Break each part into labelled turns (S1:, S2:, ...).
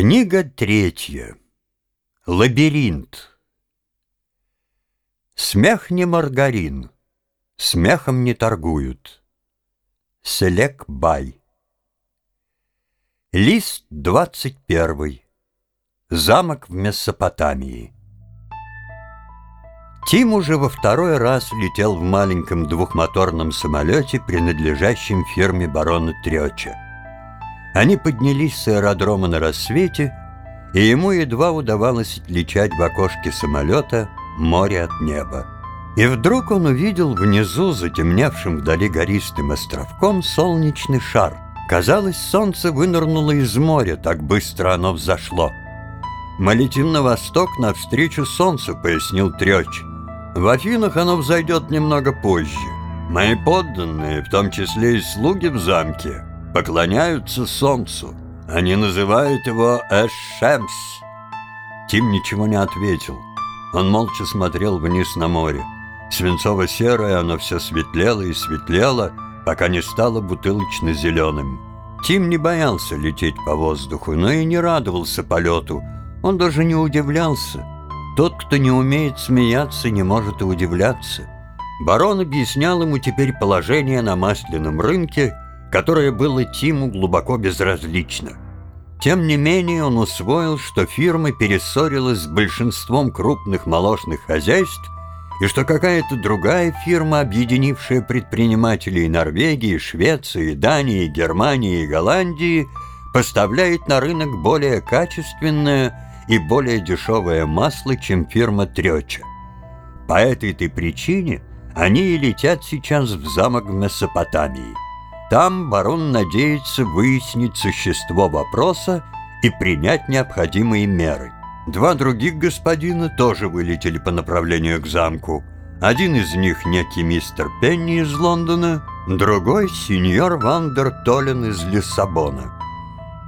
S1: Книга третья. Лабиринт. Смех не маргарин, смехом не торгуют. Селек Бай. Лист двадцать первый. Замок в Месопотамии. Тим уже во второй раз летел в маленьком двухмоторном самолете, принадлежащем фирме барона Трёча. Они поднялись с аэродрома на рассвете, и ему едва удавалось отличать в окошке самолета море от неба. И вдруг он увидел внизу, затемневшим вдали гористым островком, солнечный шар. Казалось, солнце вынырнуло из моря, так быстро оно взошло. «Мы летим на восток навстречу солнцу», — пояснил Трёч. «В Афинах оно взойдет немного позже. Мои подданные, в том числе и слуги в замке, поклоняются солнцу. Они называют его Эшемс. Тим ничего не ответил. Он молча смотрел вниз на море. Свинцово-серое оно все светлело и светлело, пока не стало бутылочно-зеленым. Тим не боялся лететь по воздуху, но и не радовался полету. Он даже не удивлялся. Тот, кто не умеет смеяться, не может и удивляться. Барон объяснял ему теперь положение на масляном рынке – которое было Тиму глубоко безразлично. Тем не менее он усвоил, что фирма перессорилась с большинством крупных молочных хозяйств и что какая-то другая фирма, объединившая предпринимателей Норвегии, Швеции, Дании, Германии и Голландии, поставляет на рынок более качественное и более дешевое масло, чем фирма Трёча. По этой-то причине они и летят сейчас в замок в Месопотамии. Там барон надеется выяснить существо вопроса и принять необходимые меры. Два других господина тоже вылетели по направлению к замку. Один из них некий мистер Пенни из Лондона, другой — сеньор Вандер Толлен из Лиссабона.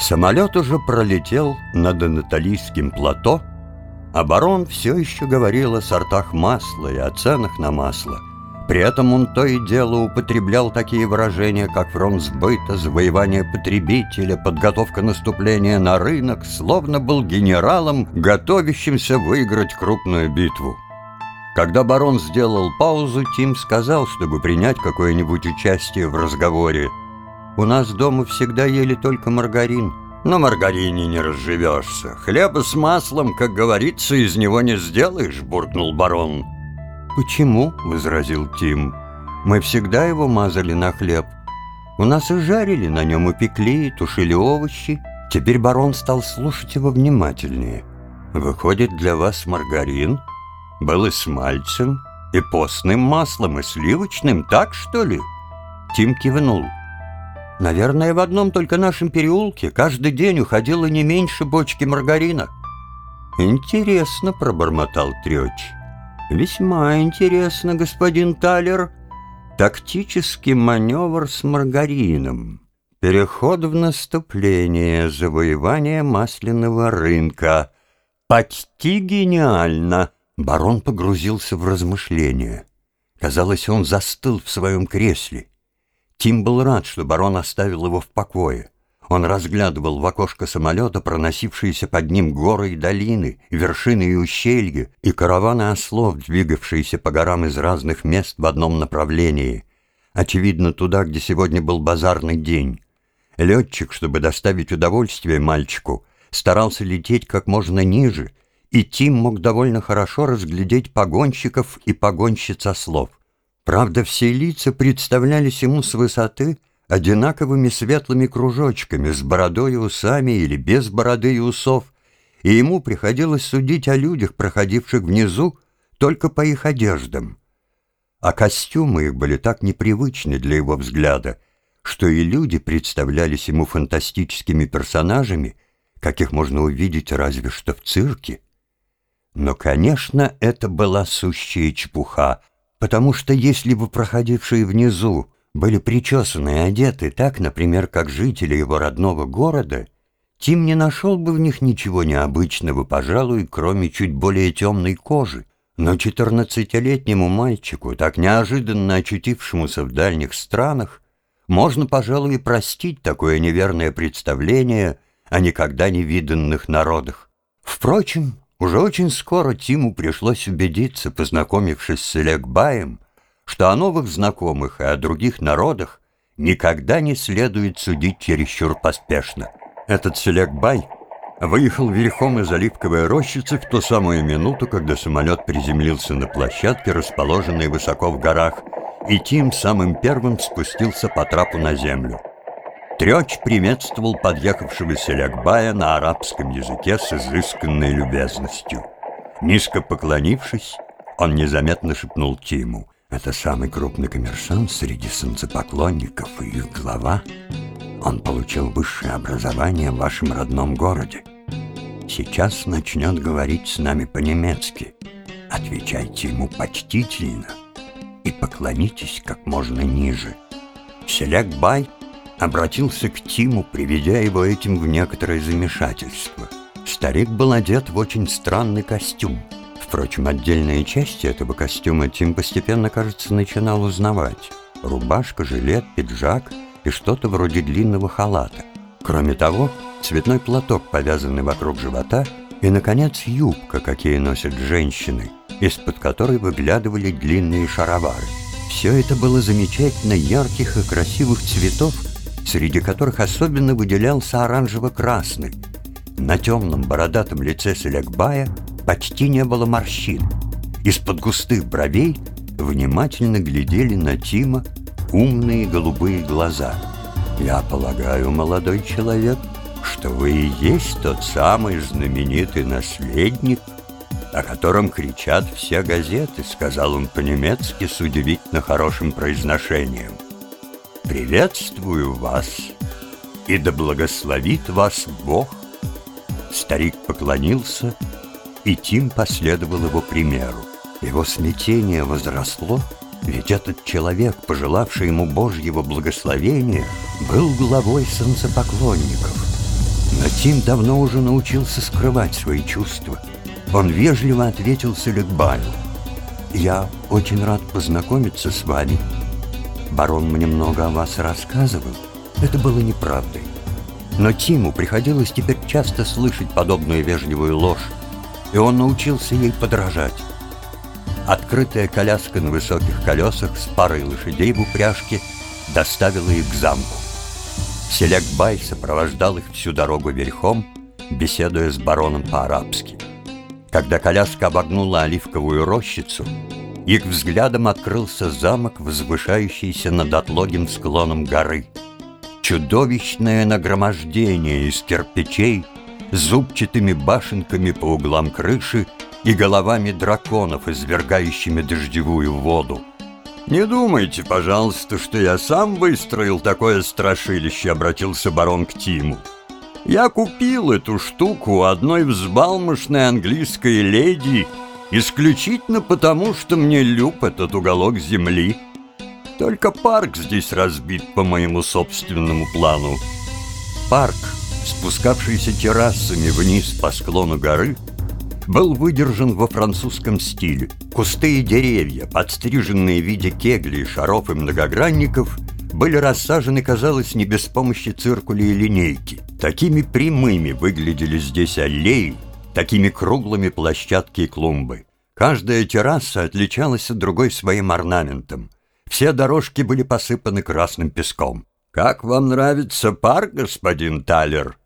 S1: Самолет уже пролетел над Анатолийским плато, а барон все еще говорил о сортах масла и о ценах на масло — при этом он то и дело употреблял такие выражения, как фронт сбыта, завоевание потребителя, подготовка наступления на рынок, словно был генералом, готовящимся выиграть крупную битву. Когда барон сделал паузу, Тим сказал, чтобы принять какое-нибудь участие в разговоре. «У нас дома всегда ели только маргарин». «На маргарине не разживешься. Хлеба с маслом, как говорится, из него не сделаешь», — буркнул барон.
S2: «Почему?» — возразил Тим. «Мы всегда его мазали на хлеб. У нас и жарили на нем, и пекли, и тушили овощи». Теперь барон стал слушать его внимательнее. «Выходит, для вас маргарин был и с мальцем, и постным маслом, и сливочным, так что ли?» Тим кивнул. «Наверное, в одном только нашем переулке каждый день уходило не меньше бочки маргарина». «Интересно», — пробормотал Трёч. «Весьма интересно, господин Талер. Тактический маневр с маргарином. Переход в наступление, завоевание масляного рынка. Почти гениально!» Барон погрузился в размышления. Казалось, он застыл в своем кресле. Тим был рад, что барон оставил его в покое. Он разглядывал в окошко самолета проносившиеся под ним горы и долины, вершины и ущелья, и караваны ослов, двигавшиеся по горам из разных мест в одном направлении. Очевидно, туда, где сегодня был базарный день. Летчик, чтобы доставить удовольствие мальчику, старался лететь как можно ниже, и Тим мог довольно хорошо разглядеть погонщиков и погонщиц ослов. Правда, все лица представлялись ему с высоты — одинаковыми светлыми кружочками, с бородой и усами или без бороды и усов, и ему приходилось судить о людях, проходивших внизу, только по их одеждам. А костюмы их были так непривычны для его взгляда, что и люди представлялись ему фантастическими персонажами, каких можно увидеть разве что в цирке. Но, конечно, это была сущая чепуха, потому что если бы проходившие внизу были причесаны и одеты так, например, как жители его родного города, Тим не нашел бы в них ничего необычного, пожалуй, кроме чуть более темной кожи. Но четырнадцатилетнему мальчику, так неожиданно очутившемуся в дальних странах, можно, пожалуй, простить такое неверное представление
S1: о никогда не виданных народах. Впрочем, уже очень скоро Тиму пришлось убедиться, познакомившись с Элегбаем, что о новых знакомых и о других народах никогда не следует судить чересчур поспешно. Этот Селекбай выехал верхом из оливковой рощицы в ту самую минуту, когда самолет приземлился на площадке, расположенной высоко в горах, и Тим самым первым спустился по трапу на землю. Трёч приветствовал подъехавшего Селякбая на арабском языке с изысканной любезностью. Низко поклонившись, он незаметно шепнул Тиму. «Это самый крупный коммерсант среди солнцепоклонников и их глава. Он получил высшее образование в вашем родном городе. Сейчас начнет говорить с нами по-немецки. Отвечайте ему почтительно и поклонитесь как можно ниже». Селякбай обратился к Тиму, приведя его этим в некоторое замешательство. Старик был одет в очень странный костюм. Впрочем, отдельные части этого костюма Тим постепенно, кажется, начинал узнавать. Рубашка, жилет, пиджак и что-то вроде длинного халата. Кроме того, цветной платок, повязанный вокруг живота, и, наконец, юбка, какие носят женщины, из-под которой выглядывали длинные шаровары. Все это было замечательно ярких и красивых цветов, среди которых особенно выделялся оранжево-красный. На темном бородатом лице Селякбая почти не было морщин. Из-под густых бровей внимательно глядели на Тима умные голубые глаза. «Я полагаю, молодой человек, что вы и есть тот самый знаменитый наследник, о котором кричат все газеты», — сказал он по-немецки с удивительно хорошим произношением. «Приветствую вас, и да благословит вас Бог!» Старик поклонился, и Тим последовал его примеру. Его смятение возросло, ведь этот человек, пожелавший ему Божьего благословения, был главой солнцепоклонников. Но Тим давно уже научился скрывать свои чувства. Он вежливо ответил Селекбаю. «Я очень рад познакомиться с вами», Барон мне много о вас рассказывал. Это было неправдой. Но Тиму приходилось теперь часто слышать подобную вежливую ложь, и он научился ей подражать. Открытая коляска на высоких колесах с парой лошадей в упряжке доставила их к замку. Селякбай сопровождал их всю дорогу верхом, беседуя с бароном по-арабски. Когда коляска обогнула оливковую рощицу, их взглядом открылся замок, возвышающийся над отлогим склоном горы. Чудовищное нагромождение из кирпичей, зубчатыми башенками по углам крыши и головами драконов, извергающими дождевую воду. «Не думайте, пожалуйста, что я сам выстроил такое страшилище», — обратился барон к Тиму. «Я купил эту штуку у одной взбалмошной английской леди Исключительно потому, что мне люб этот уголок земли. Только парк здесь разбит по моему собственному плану. Парк, спускавшийся террасами вниз по склону горы, был выдержан во французском стиле. Кусты и деревья, подстриженные в виде кеглей, шаров и многогранников, были рассажены, казалось, не без помощи циркуля и линейки. Такими прямыми выглядели здесь аллеи, такими круглыми площадки и клумбы. Каждая терраса отличалась от другой своим орнаментом. Все дорожки были посыпаны красным песком. «Как вам нравится парк, господин Талер?»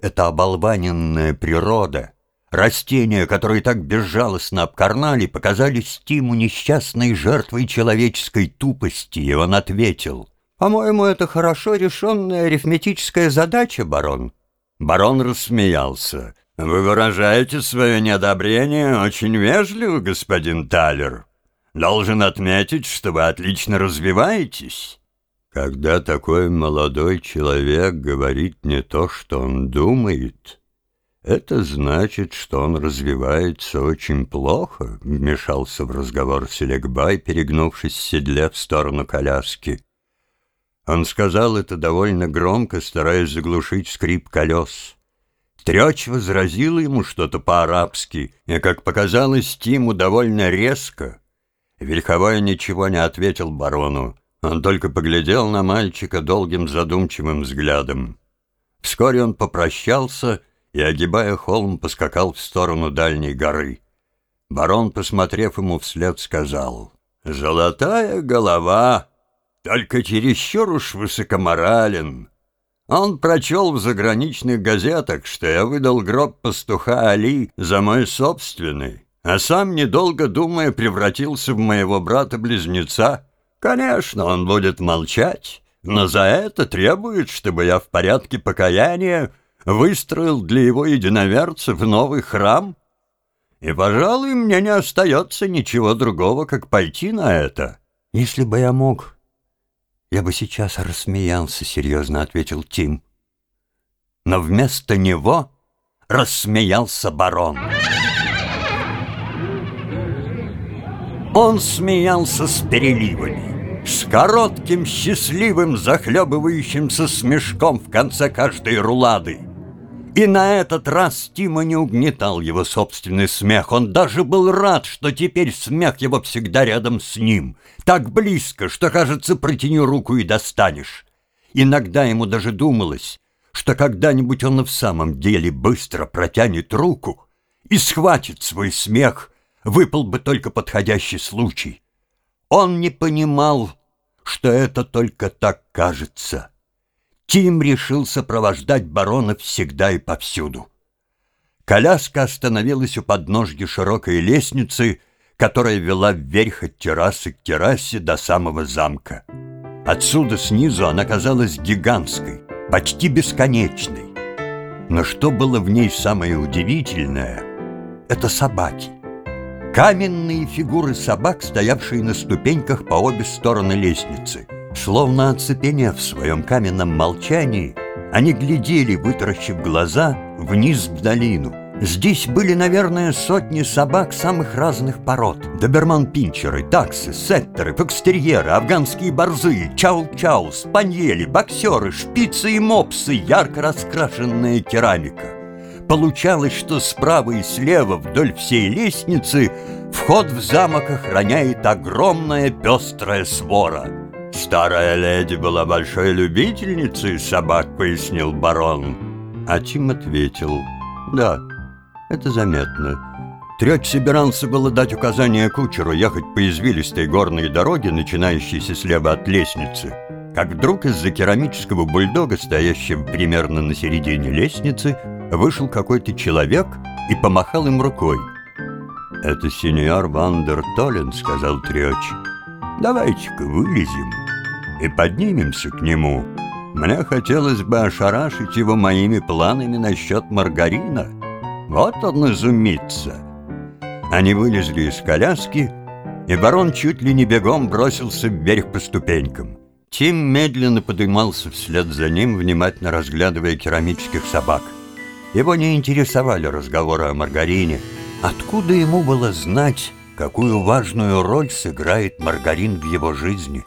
S1: Это оболваненная природа. Растения, которые так безжалостно обкорнали, показались Тиму несчастной жертвой человеческой тупости, и он ответил. «По-моему, это хорошо решенная арифметическая задача, барон». Барон рассмеялся. «Вы выражаете свое неодобрение очень вежливо, господин Талер. Должен отметить, что вы отлично развиваетесь». Когда такой молодой человек говорит не то, что он думает, это значит, что он развивается очень плохо, вмешался в разговор Селегбай, перегнувшись в седле в сторону коляски. Он сказал это довольно громко, стараясь заглушить скрип колес. Трёч возразил ему что-то по-арабски, и, как показалось Тиму, довольно резко. Верховой ничего не ответил барону. Он только поглядел на мальчика долгим задумчивым взглядом. Вскоре он попрощался и, огибая холм, поскакал в сторону дальней горы. Барон, посмотрев ему вслед, сказал, «Золотая голова, только чересчур уж высокоморален. Он прочел в заграничных газетах, что я выдал гроб пастуха Али за мой собственный, а сам, недолго думая, превратился в моего брата-близнеца. Конечно, он будет молчать, но за это требует, чтобы я в порядке покаяния выстроил для его единоверцев новый храм. И, пожалуй, мне не остается ничего другого, как пойти на это.
S2: Если бы я мог, «Я бы сейчас рассмеялся», — серьезно ответил Тим.
S1: Но вместо него рассмеялся барон. Он смеялся с переливами, с коротким, счастливым, захлебывающимся смешком в конце каждой рулады. И на этот раз Тима не угнетал его собственный смех. Он даже был рад, что теперь смех его всегда рядом с ним. Так близко, что, кажется, протяни руку и достанешь. Иногда ему даже думалось, что когда-нибудь он и в самом деле быстро протянет руку и схватит свой смех, выпал бы только подходящий случай. Он не понимал, что это только так кажется. Тим решил сопровождать барона всегда и повсюду. Коляска остановилась у подножья широкой лестницы, которая вела вверх от террасы к террасе до самого замка. Отсюда снизу она казалась гигантской, почти бесконечной. Но что было в ней самое удивительное, это собаки. Каменные фигуры собак, стоявшие на ступеньках по обе стороны лестницы — Словно оцепенев в своем каменном молчании, они глядели, вытаращив глаза, вниз в долину. Здесь были, наверное, сотни собак самых разных пород. Доберман-пинчеры, таксы, сеттеры, фокстерьеры, афганские борзы, чау-чау, спаньели, боксеры, шпицы и мопсы, ярко раскрашенная керамика. Получалось, что справа и слева вдоль всей лестницы вход в замок охраняет огромная пестрая свора — «Старая леди была большой любительницей собак», — пояснил барон. А Тим ответил, «Да, это заметно». Трёч собирался было дать указание кучеру ехать по извилистой горной дороге, начинающейся слева от лестницы, как вдруг из-за керамического бульдога, стоящего примерно на середине лестницы, вышел какой-то человек и помахал им рукой. «Это сеньор Вандер Толлен», — сказал Трёч. «Давайте-ка вылезем» и поднимемся к нему. Мне хотелось бы ошарашить его моими планами насчет маргарина. Вот он изумится. Они вылезли из коляски, и барон чуть ли не бегом бросился вверх по ступенькам. Тим медленно поднимался вслед за ним, внимательно разглядывая керамических собак. Его не интересовали разговоры о маргарине. Откуда ему было знать, какую важную роль сыграет маргарин в его жизни?